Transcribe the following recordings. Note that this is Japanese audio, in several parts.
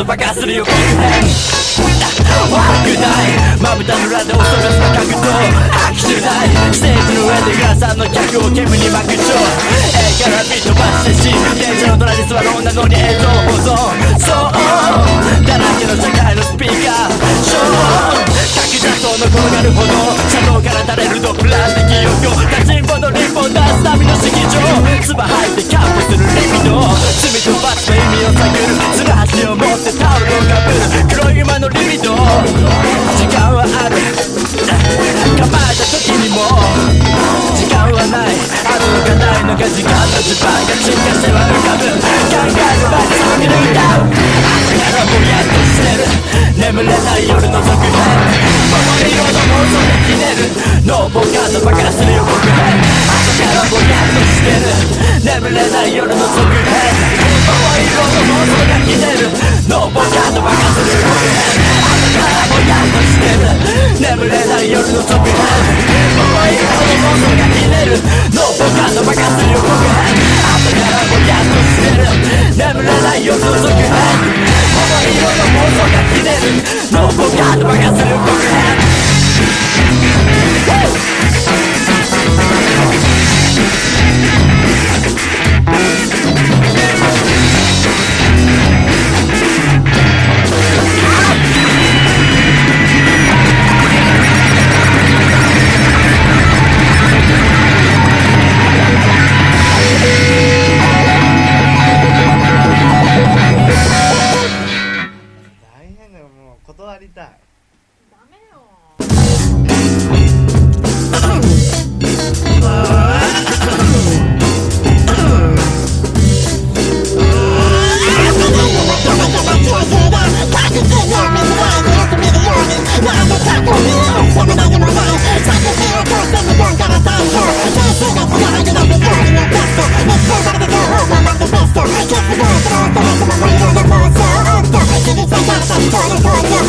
ノーポカンとバカする予告編悪くないまぶたの裏で恐ろしな格闘握手ないステージの上でグラサンの客を煙にまく超絵からビートばしてし電車の隣に座る女のに映像保存そうだらけの社会のスピーカーショー角砂糖の転がるほど車道から垂れるドップラン的余興立ちんぼのリンボンダンス旅の式場唾吐いてぶる黒い馬のリビド時間はある。構えた時にも時間はない。あるのかない。のか時間の地盤が沈下しては浮かぶ考える前にその気抜い。た朝からぼやっとしてる眠れない。夜の続編桃色の妄想がひねるノーポカードバカする予告編朝からぼやっとしてる眠れない。夜の続編 Give it ten thousand, turn and turn,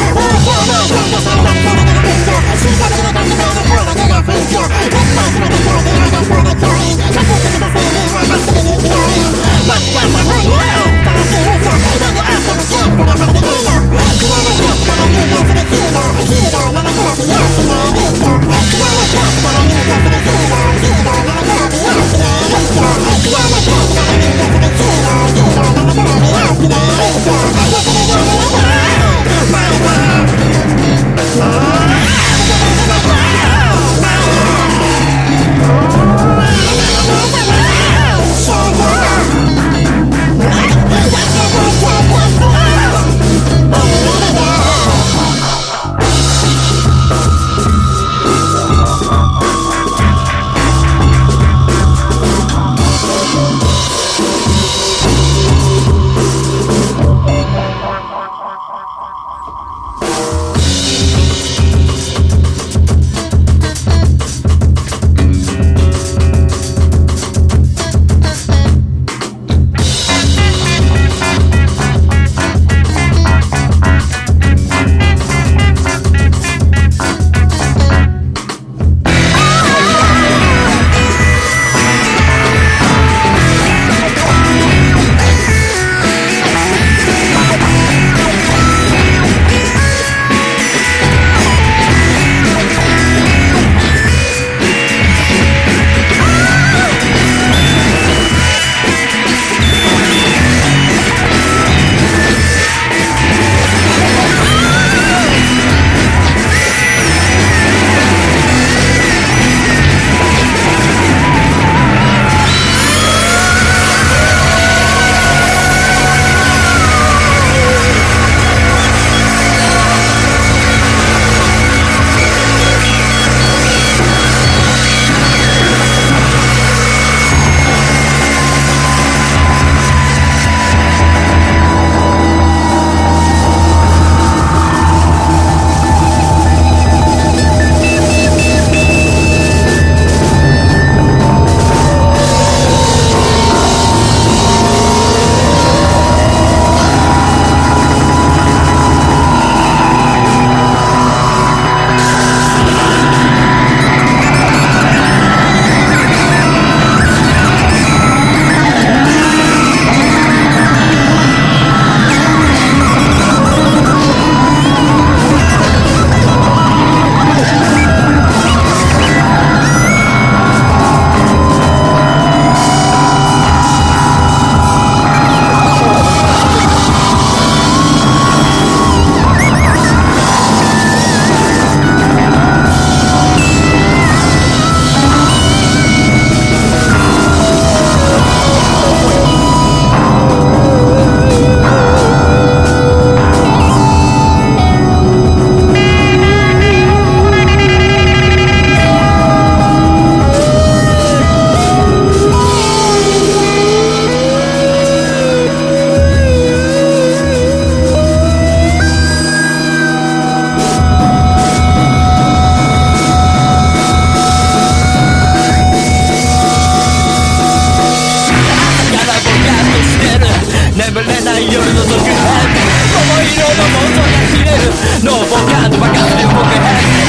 眠れない夜の続編。桃色のもとが切れる。ノーボカンと爆発で僕変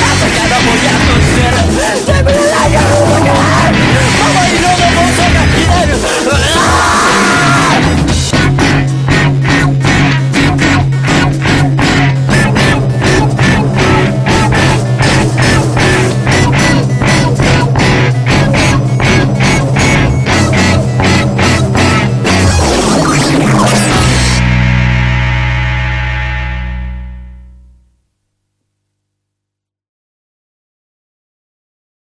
朝からもやっとしてる眠れない夜の続編